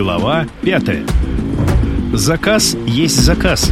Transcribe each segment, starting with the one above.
Глава пятая. Заказ есть заказ.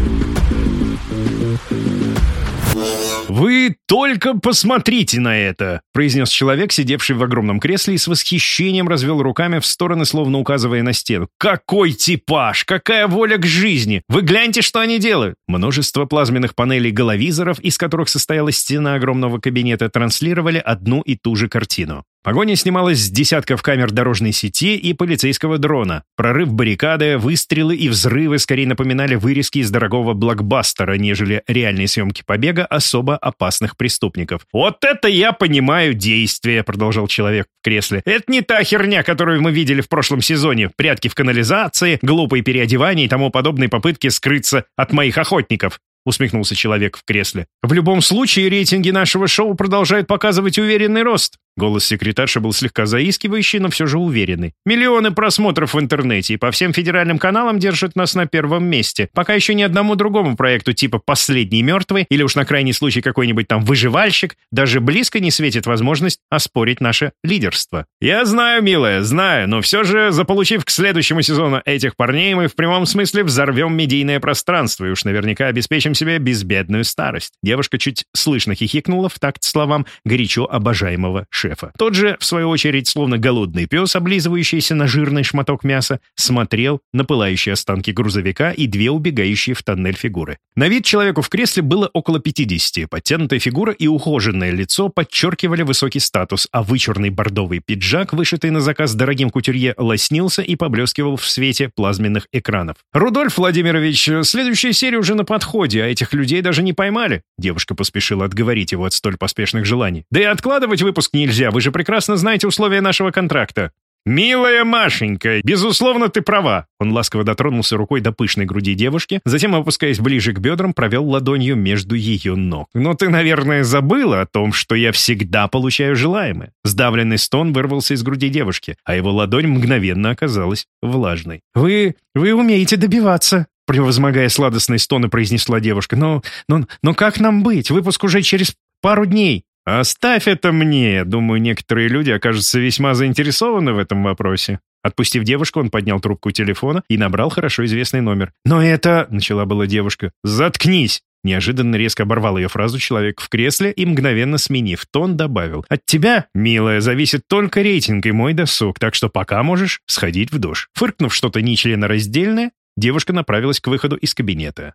«Вы только посмотрите на это!» — произнес человек, сидевший в огромном кресле и с восхищением развел руками в стороны, словно указывая на стену. «Какой типаж! Какая воля к жизни! Вы гляньте, что они делают!» Множество плазменных панелей головизоров, из которых состояла стена огромного кабинета, транслировали одну и ту же картину. Погоня снималась с десятков камер дорожной сети и полицейского дрона. Прорыв баррикады, выстрелы и взрывы скорее напоминали вырезки из дорогого блокбастера, нежели реальные съемки побега особо опасных преступников. «Вот это я понимаю действие», — продолжал человек в кресле. «Это не та херня, которую мы видели в прошлом сезоне. Прятки в канализации, глупые переодевания и тому подобные попытки скрыться от моих охотников усмехнулся человек в кресле. «В любом случае, рейтинги нашего шоу продолжают показывать уверенный рост. Голос секретарши был слегка заискивающий, но все же уверенный. «Миллионы просмотров в интернете и по всем федеральным каналам держат нас на первом месте. Пока еще ни одному другому проекту типа «Последний мертвый» или уж на крайний случай какой-нибудь там «Выживальщик» даже близко не светит возможность оспорить наше лидерство. Я знаю, милая, знаю, но все же, заполучив к следующему сезону этих парней, мы в прямом смысле взорвем медийное пространство и уж наверняка обеспечим себе безбедную старость». Девушка чуть слышно хихикнула в такт словам горячо обожаемого шефа шефа. Тот же, в свою очередь, словно голодный пес, облизывающийся на жирный шматок мяса, смотрел на пылающие останки грузовика и две убегающие в тоннель фигуры. На вид человеку в кресле было около 50. Подтянутая фигура и ухоженное лицо подчеркивали высокий статус, а вычурный бордовый пиджак, вышитый на заказ дорогим кутюрье, лоснился и поблескивал в свете плазменных экранов. «Рудольф Владимирович, следующая серия уже на подходе, а этих людей даже не поймали». Девушка поспешила отговорить его от столь поспешных желаний. «Да и откладывать выпуск нельзя нельзя, вы же прекрасно знаете условия нашего контракта». «Милая Машенька, безусловно, ты права!» Он ласково дотронулся рукой до пышной груди девушки, затем, опускаясь ближе к бедрам, провел ладонью между ее ног. «Но ты, наверное, забыла о том, что я всегда получаю желаемое». Сдавленный стон вырвался из груди девушки, а его ладонь мгновенно оказалась влажной. «Вы... вы умеете добиваться!» Превозмогая сладостные стоны, произнесла девушка. «Но... но... но как нам быть? Выпуск уже через пару дней!» «Оставь это мне. Думаю, некоторые люди окажутся весьма заинтересованы в этом вопросе». Отпустив девушку, он поднял трубку телефона и набрал хорошо известный номер. «Но это...» — начала была девушка. «Заткнись!» Неожиданно резко оборвал ее фразу человек в кресле и, мгновенно сменив тон, добавил. «От тебя, милая, зависит только рейтинг и мой досуг, так что пока можешь сходить в душ». Фыркнув что-то нечленораздельное, девушка направилась к выходу из кабинета.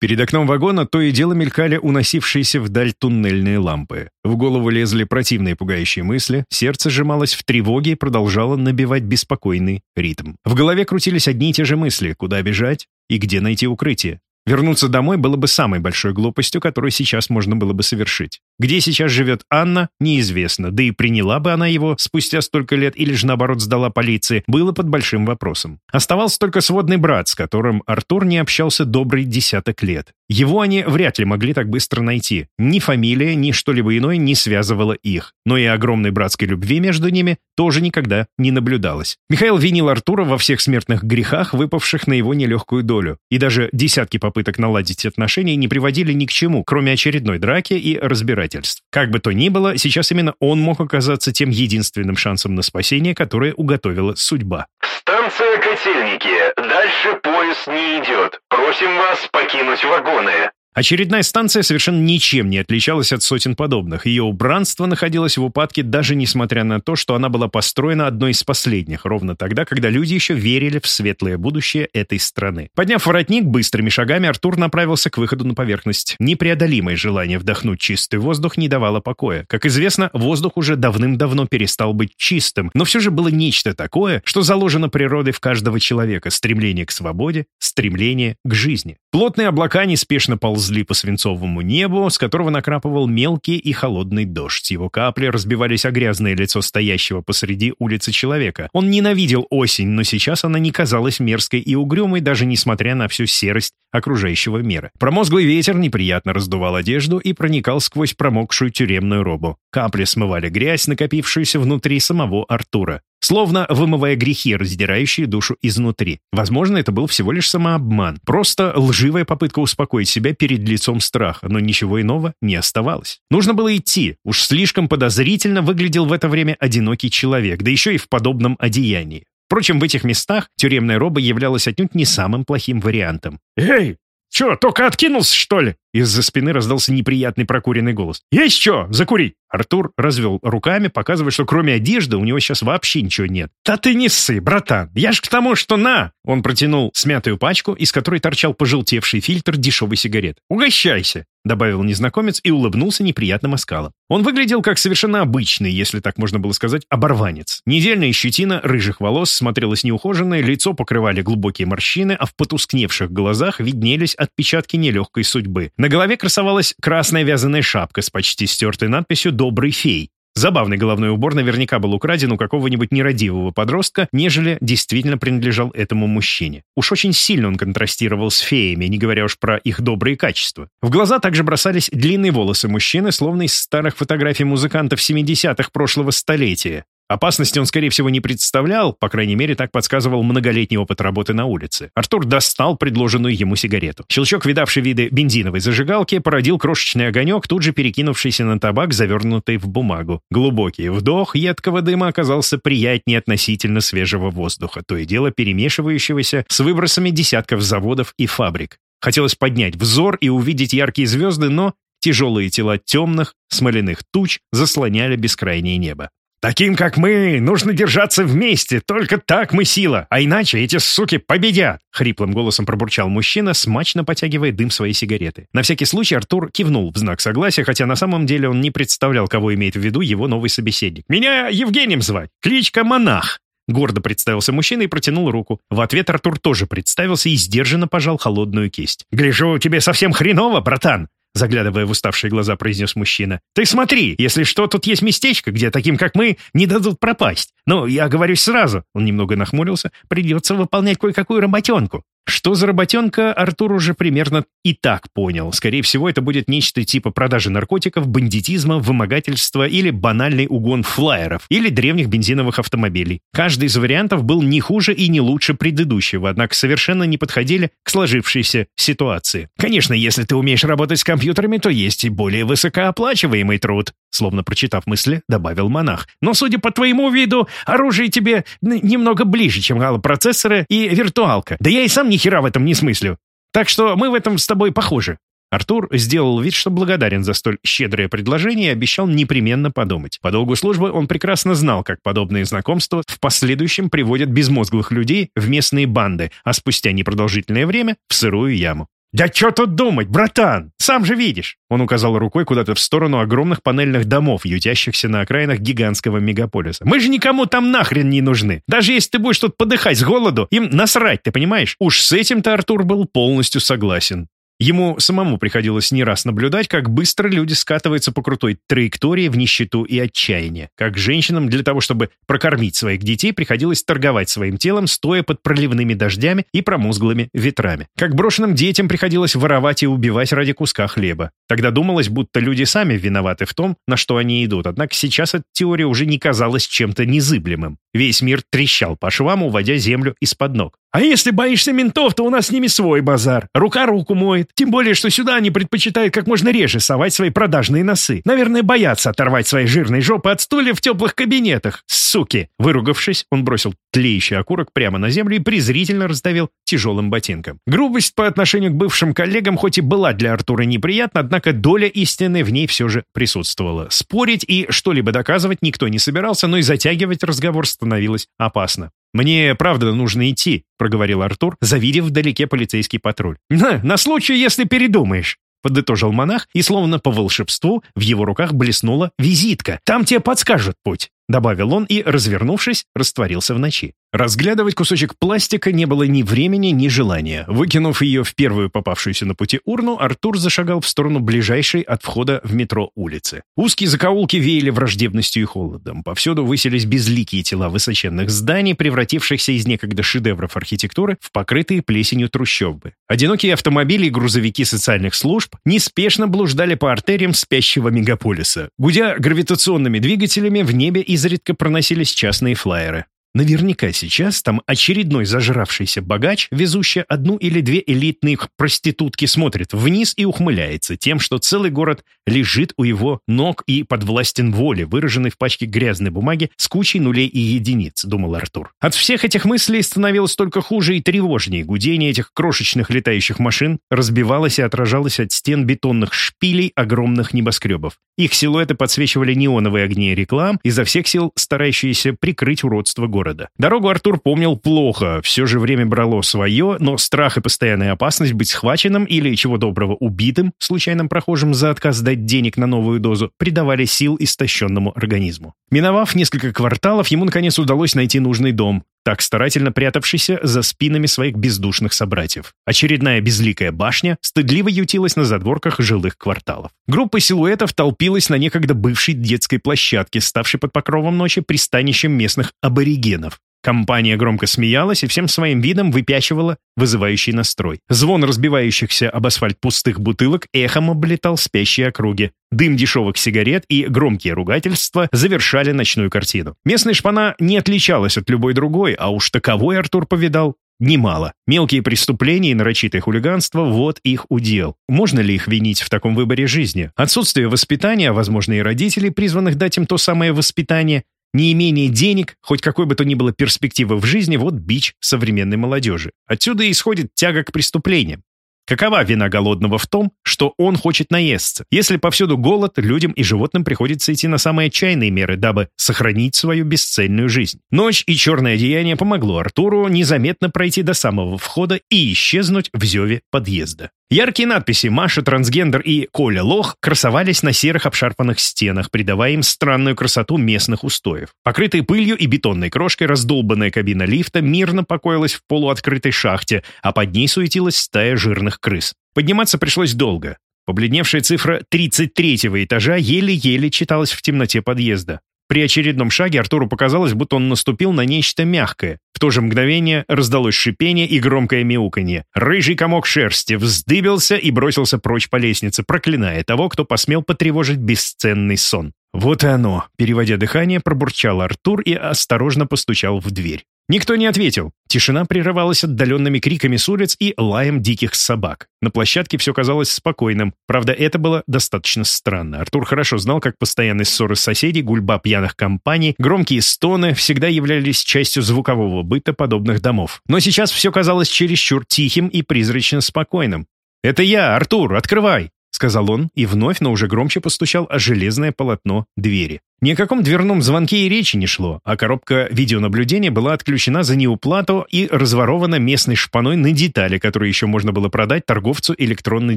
Перед окном вагона то и дело мелькали уносившиеся вдаль туннельные лампы. В голову лезли противные пугающие мысли, сердце сжималось в тревоге и продолжало набивать беспокойный ритм. В голове крутились одни и те же мысли, куда бежать и где найти укрытие. Вернуться домой было бы самой большой глупостью, которую сейчас можно было бы совершить. Где сейчас живет Анна, неизвестно, да и приняла бы она его спустя столько лет или же наоборот сдала полиции, было под большим вопросом. Оставался только сводный брат, с которым Артур не общался добрый десяток лет. Его они вряд ли могли так быстро найти. Ни фамилия, ни что-либо иное не связывало их. Но и огромной братской любви между ними тоже никогда не наблюдалось. Михаил винил Артура во всех смертных грехах, выпавших на его нелегкую долю. И даже десятки попыток наладить отношения не приводили ни к чему, кроме очередной драки и разбирательств. Как бы то ни было, сейчас именно он мог оказаться тем единственным шансом на спасение, которое уготовила судьба. «Станция Котельники. Дальше поезд не идет. Просим вас покинуть вагоны». Очередная станция совершенно ничем не отличалась от сотен подобных. Ее убранство находилось в упадке даже несмотря на то, что она была построена одной из последних, ровно тогда, когда люди еще верили в светлое будущее этой страны. Подняв воротник, быстрыми шагами Артур направился к выходу на поверхность. Непреодолимое желание вдохнуть чистый воздух не давало покоя. Как известно, воздух уже давным-давно перестал быть чистым, но все же было нечто такое, что заложено природой в каждого человека — стремление к свободе, стремление к жизни. Плотные облака неспешно ползли ползли по свинцовому небу, с которого накрапывал мелкий и холодный дождь. Его капли разбивались о грязное лицо стоящего посреди улицы человека. Он ненавидел осень, но сейчас она не казалась мерзкой и угрюмой, даже несмотря на всю серость окружающего мира. Промозглый ветер неприятно раздувал одежду и проникал сквозь промокшую тюремную робу. Капли смывали грязь, накопившуюся внутри самого Артура. Словно вымывая грехи, раздирающие душу изнутри. Возможно, это был всего лишь самообман, просто лживая попытка успокоить себя перед лицом страха, но ничего иного не оставалось. Нужно было идти, уж слишком подозрительно выглядел в это время одинокий человек, да еще и в подобном одеянии. Впрочем, в этих местах тюремная роба являлась отнюдь не самым плохим вариантом. «Эй, «Че, только откинулся, что ли?» Из-за спины раздался неприятный прокуренный голос. «Есть что? Закури!» Артур развел руками, показывая, что кроме одежды у него сейчас вообще ничего нет. «Да ты не ссы, братан! Я ж к тому, что на!» Он протянул смятую пачку, из которой торчал пожелтевший фильтр дешевой сигарет. «Угощайся!» — добавил незнакомец и улыбнулся неприятным оскалом. Он выглядел как совершенно обычный, если так можно было сказать, оборванец. Недельная щетина рыжих волос смотрелась неухоженной, лицо покрывали глубокие морщины, а в потускневших глазах виднелись отпечатки нелегкой судьбы. На голове красовалась красная вязаная шапка с почти стертой надписью «Добрый фей». Забавный головной убор наверняка был украден у какого-нибудь нерадивого подростка, нежели действительно принадлежал этому мужчине. Уж очень сильно он контрастировал с феями, не говоря уж про их добрые качества. В глаза также бросались длинные волосы мужчины, словно из старых фотографий музыкантов 70-х прошлого столетия. Опасности он, скорее всего, не представлял, по крайней мере, так подсказывал многолетний опыт работы на улице. Артур достал предложенную ему сигарету. Щелчок, видавший виды бензиновой зажигалки, породил крошечный огонек, тут же перекинувшийся на табак, завернутый в бумагу. Глубокий вдох едкого дыма оказался приятнее относительно свежего воздуха, то и дело перемешивающегося с выбросами десятков заводов и фабрик. Хотелось поднять взор и увидеть яркие звезды, но тяжелые тела темных, смоляных туч заслоняли бескрайнее небо. Таким, как мы, нужно держаться вместе, только так мы сила, а иначе эти суки победят!» Хриплым голосом пробурчал мужчина, смачно потягивая дым своей сигареты. На всякий случай Артур кивнул в знак согласия, хотя на самом деле он не представлял, кого имеет в виду его новый собеседник. «Меня Евгением звать, кличка Монах!» Гордо представился мужчина и протянул руку. В ответ Артур тоже представился и сдержанно пожал холодную кисть. «Гляжу, тебе совсем хреново, братан!» Заглядывая в уставшие глаза, произнес мужчина. «Ты смотри, если что, тут есть местечко, где таким, как мы, не дадут пропасть. Но я говорю сразу». Он немного нахмурился. «Придется выполнять кое-какую работенку». Что за работенка, Артур уже примерно и так понял. Скорее всего, это будет нечто типа продажи наркотиков, бандитизма, вымогательства или банальный угон флайеров, или древних бензиновых автомобилей. Каждый из вариантов был не хуже и не лучше предыдущего, однако совершенно не подходили к сложившейся ситуации. Конечно, если ты умеешь работать с компьютерами, то есть и более высокооплачиваемый труд. Словно прочитав мысли, добавил монах. «Но, судя по твоему виду, оружие тебе немного ближе, чем галлопроцессоры и виртуалка. Да я и сам ни хера в этом не смыслю. Так что мы в этом с тобой похожи». Артур сделал вид, что благодарен за столь щедрое предложение и обещал непременно подумать. По долгу службы он прекрасно знал, как подобные знакомства в последующем приводят безмозглых людей в местные банды, а спустя непродолжительное время — в сырую яму. «Да что тут думать, братан? Сам же видишь!» Он указал рукой куда-то в сторону огромных панельных домов, ютящихся на окраинах гигантского мегаполиса. «Мы же никому там нахрен не нужны! Даже если ты будешь тут подыхать с голоду, им насрать, ты понимаешь?» Уж с этим-то Артур был полностью согласен. Ему самому приходилось не раз наблюдать, как быстро люди скатываются по крутой траектории в нищету и отчаяние. Как женщинам для того, чтобы прокормить своих детей, приходилось торговать своим телом, стоя под проливными дождями и промозглыми ветрами. Как брошенным детям приходилось воровать и убивать ради куска хлеба. Тогда думалось, будто люди сами виноваты в том, на что они идут. Однако сейчас эта теория уже не казалась чем-то незыблемым. Весь мир трещал по швам, уводя землю из-под ног. А если боишься ментов, то у нас с ними свой базар. Рука руку моет. Тем более, что сюда они предпочитают как можно реже совать свои продажные носы. Наверное, боятся оторвать свои жирные жопы от стулья в теплых кабинетах. Суки!» Выругавшись, он бросил тлеющий окурок прямо на землю и презрительно раздавил тяжелым ботинком. Грубость по отношению к бывшим коллегам хоть и была для Артура неприятна, однако доля истины в ней все же присутствовала. Спорить и что-либо доказывать никто не собирался, но и затягивать разговор становилось опасно. «Мне, правда, нужно идти», — проговорил Артур, завидев вдалеке полицейский патруль. «На, на случай, если передумаешь». Подытожил монах, и словно по волшебству в его руках блеснула визитка. «Там тебе подскажут путь» добавил он и, развернувшись, растворился в ночи. Разглядывать кусочек пластика не было ни времени, ни желания. Выкинув ее в первую попавшуюся на пути урну, Артур зашагал в сторону ближайшей от входа в метро улицы. Узкие закоулки веяли враждебностью и холодом. Повсюду высились безликие тела высоченных зданий, превратившихся из некогда шедевров архитектуры в покрытые плесенью трущобы. Одинокие автомобили и грузовики социальных служб неспешно блуждали по артериям спящего мегаполиса. Гудя гравитационными двигателями, в небе из изредка проносились частные флайеры. Наверняка сейчас там очередной зажравшийся богач, везущий одну или две элитные проститутки, смотрит вниз и ухмыляется тем, что целый город лежит у его ног и подвластен воле, выраженной в пачке грязной бумаги с кучей нулей и единиц, думал Артур. От всех этих мыслей становилось только хуже и тревожнее. Гудение этих крошечных летающих машин разбивалось и отражалось от стен бетонных шпилей огромных небоскребов. Их силуэты подсвечивали неоновые огни реклам, изо всех сил старающиеся прикрыть уродство города города. Дорогу Артур помнил плохо, все же время брало свое, но страх и постоянная опасность быть схваченным или, чего доброго, убитым случайным прохожим за отказ дать денег на новую дозу придавали сил истощенному организму. Миновав несколько кварталов, ему наконец удалось найти нужный дом так старательно прятавшийся за спинами своих бездушных собратьев. Очередная безликая башня стыдливо ютилась на задворках жилых кварталов. Группа силуэтов толпилась на некогда бывшей детской площадке, ставшей под покровом ночи пристанищем местных аборигенов. Компания громко смеялась и всем своим видом выпячивала вызывающий настрой. Звон разбивающихся об асфальт пустых бутылок эхом облетал спящие округи. Дым дешевых сигарет и громкие ругательства завершали ночную картину. Местная шпана не отличалась от любой другой, а уж таковой Артур повидал немало. Мелкие преступления и нарочитое хулиганство – вот их удел. Можно ли их винить в таком выборе жизни? Отсутствие воспитания, возможно и родителей, призванных дать им то самое воспитание, Неимение денег, хоть какой бы то ни было перспективы в жизни, вот бич современной молодежи. Отсюда исходит тяга к преступлениям. Какова вина голодного в том, что он хочет наесться? Если повсюду голод, людям и животным приходится идти на самые отчаянные меры, дабы сохранить свою бесцельную жизнь. Ночь и черное одеяние помогло Артуру незаметно пройти до самого входа и исчезнуть в зеве подъезда. Яркие надписи «Маша трансгендер» и «Коля лох» красовались на серых обшарпанных стенах, придавая им странную красоту местных устоев. Покрытая пылью и бетонной крошкой раздолбанная кабина лифта мирно покоилась в полуоткрытой шахте, а под ней суетилась стая жирных крыс. Подниматься пришлось долго. Побледневшая цифра 33-го этажа еле-еле читалась в темноте подъезда. При очередном шаге Артуру показалось, будто он наступил на нечто мягкое. В то же мгновение раздалось шипение и громкое мяуканье. Рыжий комок шерсти вздыбился и бросился прочь по лестнице, проклиная того, кто посмел потревожить бесценный сон. «Вот и оно!» — переводя дыхание, пробурчал Артур и осторожно постучал в дверь. Никто не ответил. Тишина прерывалась отдаленными криками с улиц и лаем диких собак. На площадке все казалось спокойным. Правда, это было достаточно странно. Артур хорошо знал, как постоянные ссоры соседей, гульба пьяных компаний, громкие стоны всегда являлись частью звукового быта подобных домов. Но сейчас все казалось чересчур тихим и призрачно спокойным. «Это я, Артур, открывай!» — сказал он и вновь, но уже громче постучал о железное полотно двери. Ни о каком дверном звонке и речи не шло, а коробка видеонаблюдения была отключена за неуплату и разворована местной шпаной на детали, которые еще можно было продать торговцу электронной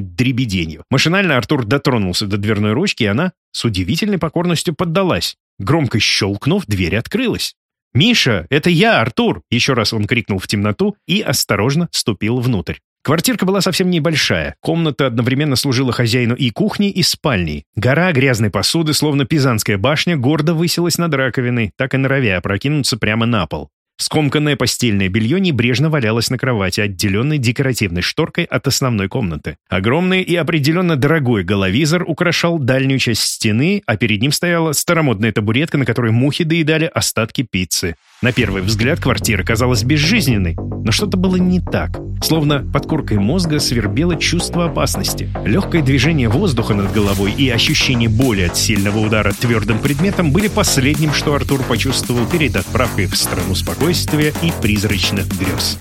дребеденью. Машинально Артур дотронулся до дверной ручки, и она с удивительной покорностью поддалась. Громко щелкнув, дверь открылась. «Миша, это я, Артур!» Еще раз он крикнул в темноту и осторожно ступил внутрь. Квартирка была совсем небольшая. Комната одновременно служила хозяину и кухней, и спальней. Гора грязной посуды, словно пизанская башня, гордо высилась над раковиной, так и норовя опрокинуться прямо на пол. Скомканное постельное белье небрежно валялось на кровати, отделенной декоративной шторкой от основной комнаты. Огромный и определенно дорогой головизор украшал дальнюю часть стены, а перед ним стояла старомодная табуретка, на которой мухи доедали остатки пиццы. На первый взгляд квартира казалась безжизненной, но что-то было не так. Словно под коркой мозга свербело чувство опасности. Легкое движение воздуха над головой и ощущение боли от сильного удара твердым предметом были последним, что Артур почувствовал перед отправкой в страну спокойствия и призрачных грез.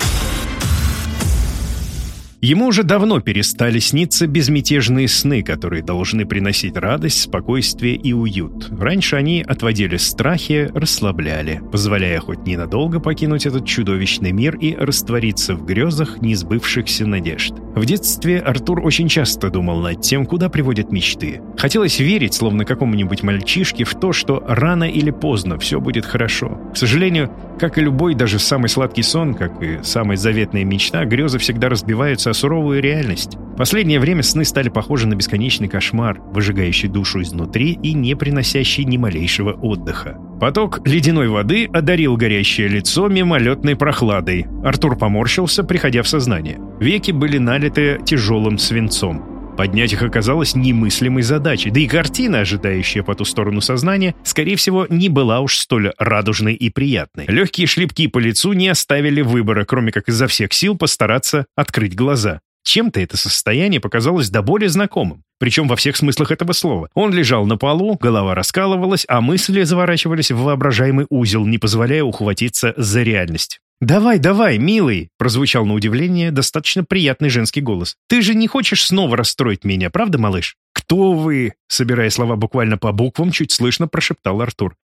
Ему уже давно перестали сниться безмятежные сны, которые должны приносить радость, спокойствие и уют. Раньше они отводили страхи, расслабляли, позволяя хоть ненадолго покинуть этот чудовищный мир и раствориться в грезах несбывшихся надежд. В детстве Артур очень часто думал над тем, куда приводят мечты. Хотелось верить, словно какому-нибудь мальчишке, в то, что рано или поздно все будет хорошо. К сожалению, как и любой, даже самый сладкий сон, как и самая заветная мечта, грезы всегда разбиваются суровую реальность. Последнее время сны стали похожи на бесконечный кошмар, выжигающий душу изнутри и не приносящий ни малейшего отдыха. Поток ледяной воды одарил горящее лицо мимолетной прохладой. Артур поморщился, приходя в сознание. Веки были налиты тяжелым свинцом. Поднять их оказалось немыслимой задачей, да и картина, ожидающая по ту сторону сознания, скорее всего, не была уж столь радужной и приятной. Легкие шлепки по лицу не оставили выбора, кроме как изо всех сил постараться открыть глаза. Чем-то это состояние показалось до боли знакомым, причем во всех смыслах этого слова. Он лежал на полу, голова раскалывалась, а мысли заворачивались в воображаемый узел, не позволяя ухватиться за реальность. «Давай, давай, милый!» — прозвучал на удивление достаточно приятный женский голос. «Ты же не хочешь снова расстроить меня, правда, малыш?» «Кто вы?» — собирая слова буквально по буквам, чуть слышно прошептал Артур.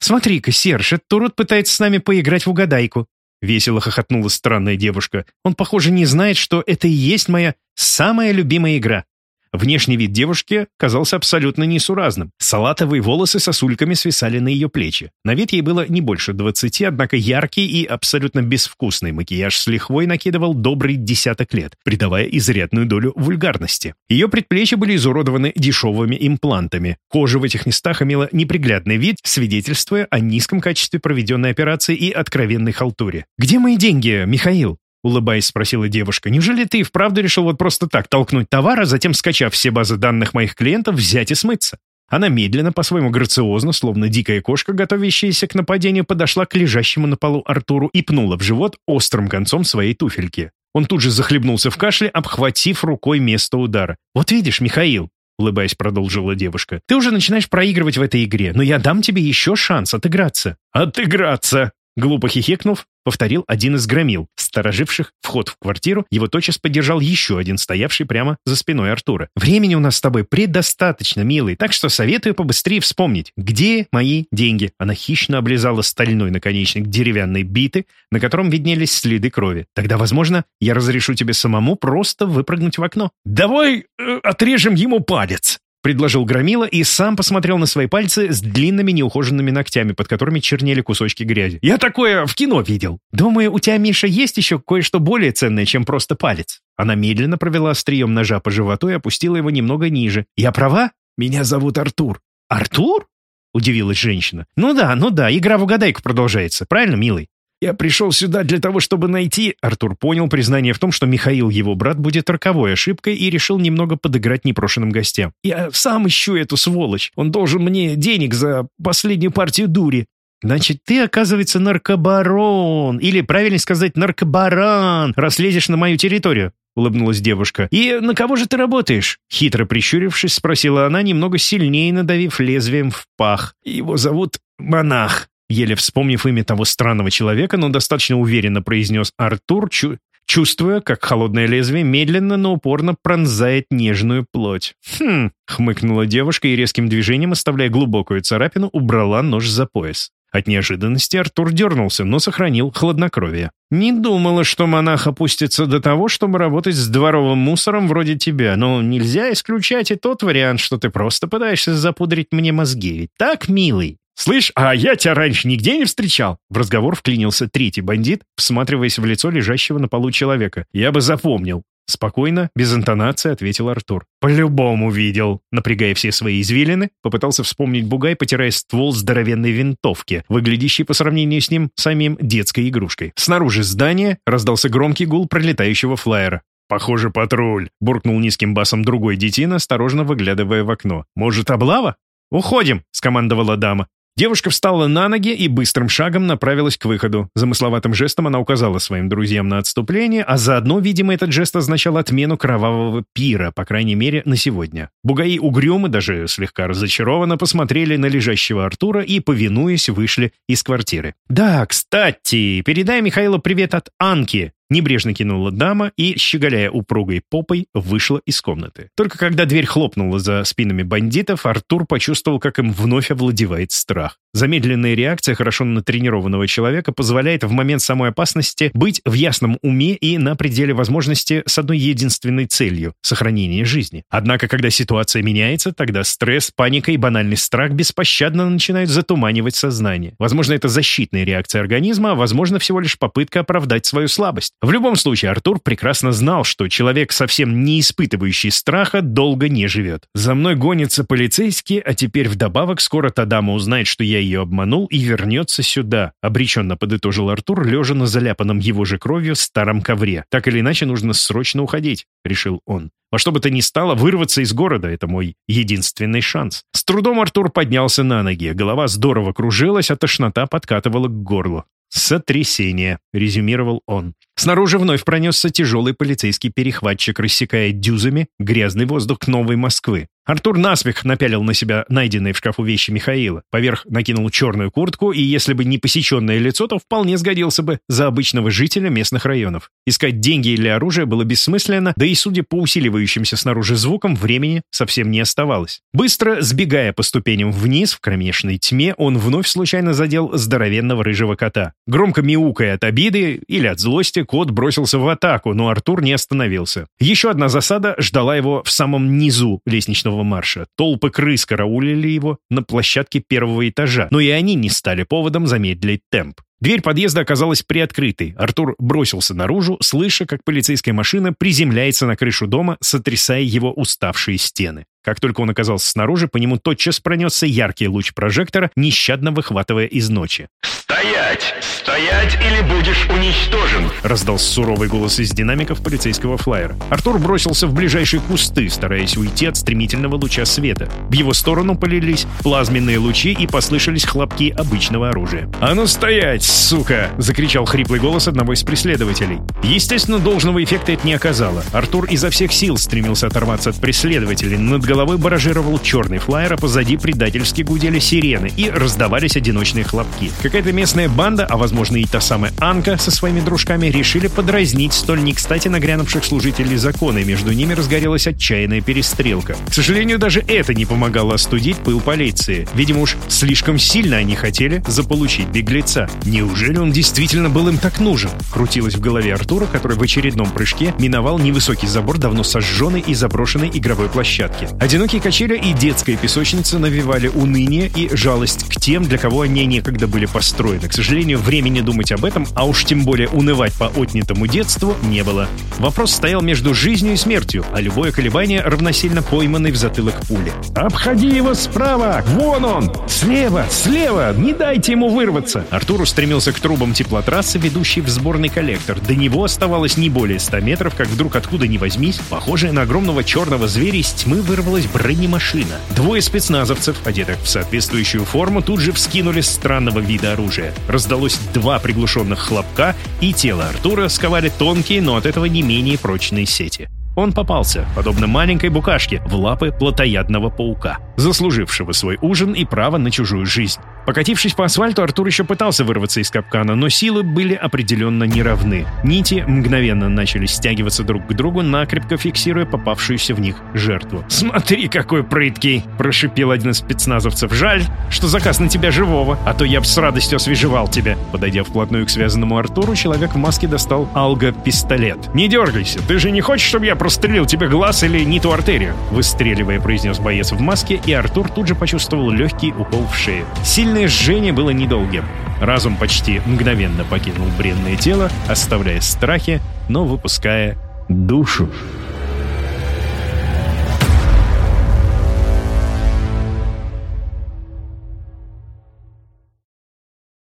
«Смотри-ка, Серж, этот урод пытается с нами поиграть в угадайку. Весело хохотнула странная девушка. Он, похоже, не знает, что это и есть моя самая любимая игра. Внешний вид девушки казался абсолютно несуразным. Салатовые волосы сосульками свисали на ее плечи. На вид ей было не больше двадцати, однако яркий и абсолютно безвкусный макияж с лихвой накидывал добрый десяток лет, придавая изрядную долю вульгарности. Ее предплечья были изуродованы дешевыми имплантами. Кожа в этих местах имела неприглядный вид, свидетельствуя о низком качестве проведенной операции и откровенной халтуре. «Где мои деньги, Михаил?» Улыбаясь, спросила девушка. «Неужели ты и вправду решил вот просто так толкнуть товар, а затем, скачав все базы данных моих клиентов, взять и смыться?» Она медленно, по-своему грациозно, словно дикая кошка, готовящаяся к нападению, подошла к лежащему на полу Артуру и пнула в живот острым концом своей туфельки. Он тут же захлебнулся в кашле, обхватив рукой место удара. «Вот видишь, Михаил», — улыбаясь, продолжила девушка, «ты уже начинаешь проигрывать в этой игре, но я дам тебе еще шанс отыграться». «Отыграться!» Глупо хихикнув, повторил один из громил, стороживших вход в квартиру, его тотчас поддержал еще один, стоявший прямо за спиной Артура. «Времени у нас с тобой предостаточно, милый, так что советую побыстрее вспомнить, где мои деньги?» Она хищно облизала стальной наконечник деревянной биты, на котором виднелись следы крови. «Тогда, возможно, я разрешу тебе самому просто выпрыгнуть в окно». «Давай э, отрежем ему палец!» — предложил Громила и сам посмотрел на свои пальцы с длинными неухоженными ногтями, под которыми чернели кусочки грязи. «Я такое в кино видел!» «Думаю, у тебя, Миша, есть еще кое-что более ценное, чем просто палец». Она медленно провела острием ножа по животу и опустила его немного ниже. «Я права? Меня зовут Артур». «Артур?» — удивилась женщина. «Ну да, ну да, игра в угадайку продолжается. Правильно, милый?» «Я пришел сюда для того, чтобы найти...» Артур понял признание в том, что Михаил, его брат, будет роковой ошибкой и решил немного подыграть непрошенным гостям. «Я сам ищу эту сволочь. Он должен мне денег за последнюю партию дури». «Значит, ты, оказывается, наркобарон, или, правильно сказать, наркобаран, раз лезешь на мою территорию», — улыбнулась девушка. «И на кого же ты работаешь?» Хитро прищурившись, спросила она, немного сильнее надавив лезвием в пах. «Его зовут Монах». Еле вспомнив имя того странного человека, но достаточно уверенно произнес Артур, чу чувствуя, как холодное лезвие медленно, но упорно пронзает нежную плоть. «Хм», — хмыкнула девушка и резким движением, оставляя глубокую царапину, убрала нож за пояс. От неожиданности Артур дернулся, но сохранил хладнокровие. «Не думала, что монах опустится до того, чтобы работать с дворовым мусором вроде тебя, но нельзя исключать и тот вариант, что ты просто пытаешься запудрить мне мозги. Ведь так, милый?» «Слышь, а я тебя раньше нигде не встречал?» В разговор вклинился третий бандит, всматриваясь в лицо лежащего на полу человека. «Я бы запомнил». Спокойно, без интонации, ответил Артур. «По-любому видел». Напрягая все свои извилины, попытался вспомнить Бугай, потирая ствол здоровенной винтовки, выглядящей по сравнению с ним самим детской игрушкой. Снаружи здания раздался громкий гул пролетающего флайера. «Похоже, патруль», — буркнул низким басом другой детина, осторожно выглядывая в окно. «Может, облава?» «Уходим», — скомандовала дама. Девушка встала на ноги и быстрым шагом направилась к выходу. Замысловатым жестом она указала своим друзьям на отступление, а заодно, видимо, этот жест означал отмену кровавого пира, по крайней мере, на сегодня. Бугаи угрюмы, даже слегка разочарованно посмотрели на лежащего Артура и, повинуясь, вышли из квартиры. «Да, кстати, передай Михаилу привет от Анки», Небрежно кинула дама и, щеголяя упругой попой, вышла из комнаты. Только когда дверь хлопнула за спинами бандитов, Артур почувствовал, как им вновь овладевает страх. Замедленная реакция хорошо натренированного человека позволяет в момент самой опасности быть в ясном уме и на пределе возможности с одной единственной целью — сохранение жизни. Однако, когда ситуация меняется, тогда стресс, паника и банальный страх беспощадно начинают затуманивать сознание. Возможно, это защитная реакция организма, а возможно, всего лишь попытка оправдать свою слабость. В любом случае, Артур прекрасно знал, что человек, совсем не испытывающий страха, долго не живет. «За мной гонится полицейский, а теперь вдобавок скоро та дама узнает, что я ее обманул и вернется сюда», — обреченно подытожил Артур, лежа на заляпанном его же кровью старом ковре. «Так или иначе, нужно срочно уходить», — решил он. Во что бы то ни стало, вырваться из города — это мой единственный шанс. С трудом Артур поднялся на ноги. Голова здорово кружилась, а тошнота подкатывала к горлу. «Сотрясение», — резюмировал он. Снаружи вновь пронесся тяжелый полицейский перехватчик, рассекая дюзами грязный воздух Новой Москвы. Артур наспех напялил на себя найденные в шкафу вещи Михаила. Поверх накинул черную куртку, и если бы не посеченное лицо, то вполне сгодился бы за обычного жителя местных районов. Искать деньги или оружие было бессмысленно, да и, судя по усиливающимся снаружи звукам, времени совсем не оставалось. Быстро сбегая по ступеням вниз, в кромешной тьме, он вновь случайно задел здоровенного рыжего кота. Громко мяукая от обиды или от злости, кот бросился в атаку, но Артур не остановился. Еще одна засада ждала его в самом низу лестничного марша. Толпы крыс караулили его на площадке первого этажа, но и они не стали поводом замедлить темп. Дверь подъезда оказалась приоткрытой. Артур бросился наружу, слыша, как полицейская машина приземляется на крышу дома, сотрясая его уставшие стены. Как только он оказался снаружи, по нему тотчас пронесся яркий луч прожектора, нещадно выхватывая из ночи. «Стоять! Стоять или будешь уничтожен!» раздался суровый голос из динамиков полицейского флайера. Артур бросился в ближайшие кусты, стараясь уйти от стремительного луча света. В его сторону полились плазменные лучи и послышались хлопки обычного оружия. «А ну стоять, сука!» — закричал хриплый голос одного из преследователей. Естественно, должного эффекта это не оказало. Артур изо всех сил стремился оторваться от преследователей, над головой баражировал черный флайер, а позади предательски гудели сирены и раздавались одиночные хлопки. Какая-то местная банда, а возможно и та самая Анка со своими дружками, решили подразнить столь не кстати нагрянувших служителей закона, и между ними разгорелась отчаянная перестрелка. К сожалению, даже это не помогало остудить пыл полиции. Видимо уж слишком сильно они хотели заполучить беглеца. Неужели он действительно был им так нужен? Крутилось в голове Артура, который в очередном прыжке миновал невысокий забор давно сожженной и заброшенной игровой площадки. Одинокие качели и детская песочница навевали уныние и жалость к тем, для кого они некогда были построены. К сожалению, времени думать об этом, а уж тем более унывать по отнятому детству, не было. Вопрос стоял между жизнью и смертью, а любое колебание равносильно пойманной в затылок пули. «Обходи его справа! Вон он! Слева! Слева! Не дайте ему вырваться!» Артур устремился к трубам теплотрассы, ведущей в сборный коллектор. До него оставалось не более 100 метров, как вдруг откуда ни возьмись, похожая на огромного черного зверя из тьмы вырвалась бронемашина. Двое спецназовцев, одетых в соответствующую форму, тут же вскинули странного вида оружия. Раздалось два приглушенных хлопка, и тело Артура сковали тонкие, но от этого не менее прочные сети. Он попался, подобно маленькой букашке, в лапы плотоядного паука, заслужившего свой ужин и право на чужую жизнь. Покатившись по асфальту, Артур еще пытался вырваться из капкана, но силы были определенно неравны. Нити мгновенно начали стягиваться друг к другу, накрепко фиксируя попавшуюся в них жертву. «Смотри, какой прыткий!» – прошипел один из спецназовцев. «Жаль, что заказ на тебя живого, а то я бы с радостью освежевал тебя». Подойдя вплотную к связанному Артуру, человек в маске достал алго-пистолет. «Не дергайся, ты же не хочешь, чтобы я прострелил тебе глаз или не ту артерию?» Выстреливая, произнес боец в маске, и Артур тут же почувствовал легкий укол в шею. Сильное жжение было недолгим. Разум почти мгновенно покинул бренное тело, оставляя страхи, но выпуская душу.